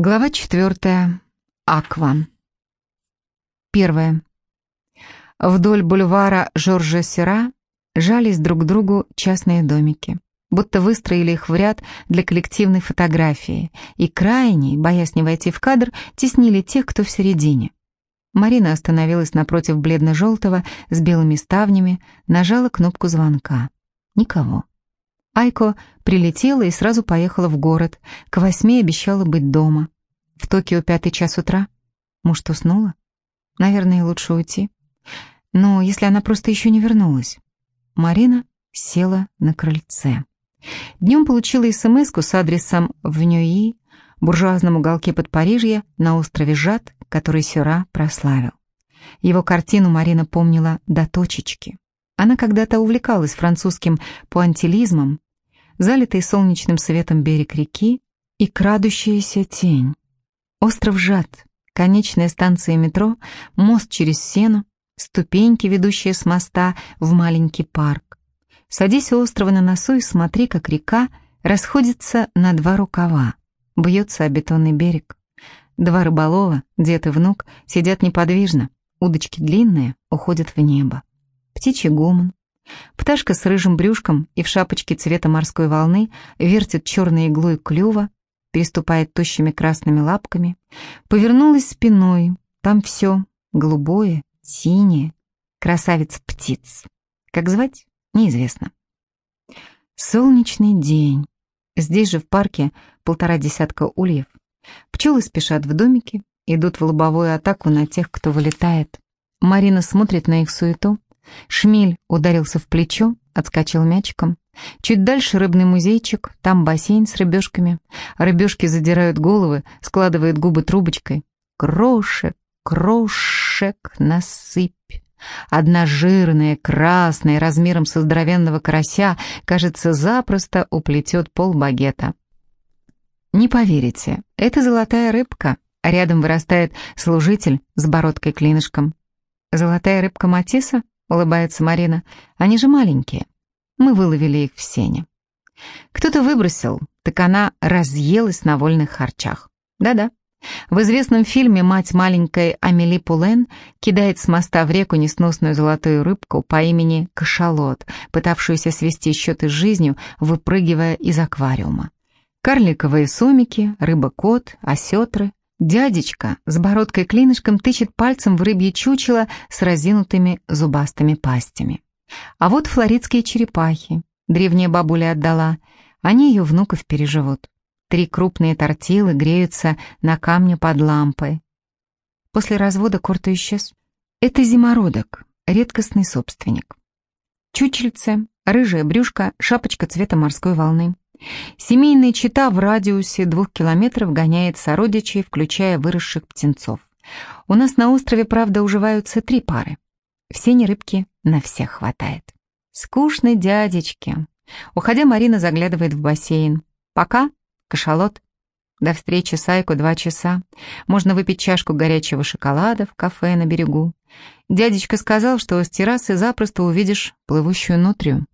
Глава четвертая. Аква. Первое. Вдоль бульвара Жоржа Сера жались друг к другу частные домики, будто выстроили их в ряд для коллективной фотографии, и крайние, боясь не войти в кадр, теснили тех, кто в середине. Марина остановилась напротив бледно-желтого с белыми ставнями, нажала кнопку звонка. Никого. Айко прилетела и сразу поехала в город. К восьми обещала быть дома. В Токио пятый час утра. Может, уснула? Наверное, лучше уйти. Но если она просто еще не вернулась. Марина села на крыльце. Днем получила смс с адресом в Ньюи, буржуазном уголке Подпарижья, на острове Жад, который Сюра прославил. Его картину Марина помнила до точечки. Она когда-то увлекалась французским пуантилизмом, залитый солнечным светом берег реки и крадущаяся тень. Остров Жат, конечная станция метро, мост через сену, ступеньки, ведущие с моста в маленький парк. Садись у острова на носу и смотри, как река расходится на два рукава, бьется о бетонный берег. Два рыболова, дед и внук, сидят неподвижно, удочки длинные, уходят в небо. Птичий гомон, Пташка с рыжим брюшком и в шапочке цвета морской волны вертит черной иглой клюва, переступает тощими красными лапками, повернулась спиной, там все голубое, синее, красавец-птиц. Как звать, неизвестно. Солнечный день. Здесь же в парке полтора десятка ульев. Пчелы спешат в домике, идут в лобовую атаку на тех, кто вылетает. Марина смотрит на их суету, Шмель ударился в плечо, отскочил мячиком. Чуть дальше рыбный музейчик, там бассейн с рыбешками. Рыбешки задирают головы, складывают губы трубочкой. Крошек, крошек, насыпь. Одна жирная, красная, размером со здоровенного карася, кажется, запросто уплетет пол багета. Не поверите, это золотая рыбка. Рядом вырастает служитель с бородкой-клинышком. Золотая рыбка Матисса? — улыбается Марина. «Они же маленькие. Мы выловили их в сене». Кто-то выбросил, так она разъелась на вольных харчах. Да-да. В известном фильме мать маленькой Амели Пулен кидает с моста в реку несносную золотую рыбку по имени Кашалот, пытавшуюся свести счеты с жизнью, выпрыгивая из аквариума. Карликовые сомики, рыба-кот, осетры, Дядечка с бородкой-клинышком тычет пальцем в рыбье чучело с разинутыми зубастыми пастями. А вот флоридские черепахи. Древняя бабуля отдала. Они ее внуков переживут. Три крупные тортилы греются на камне под лампой. После развода Корто исчез. Это зимородок, редкостный собственник. Чучельце, рыжая брюшка, шапочка цвета морской волны. Семейная чита в радиусе двух километров гоняет сородичей, включая выросших птенцов. У нас на острове, правда, уживаются три пары. Все не рыбки, на всех хватает. Скучный дядечки. Уходя, Марина заглядывает в бассейн. Пока, кашалот. До встречи с Айко два часа. Можно выпить чашку горячего шоколада в кафе на берегу. Дядечка сказал, что с террасы запросто увидишь плывущую нутрию.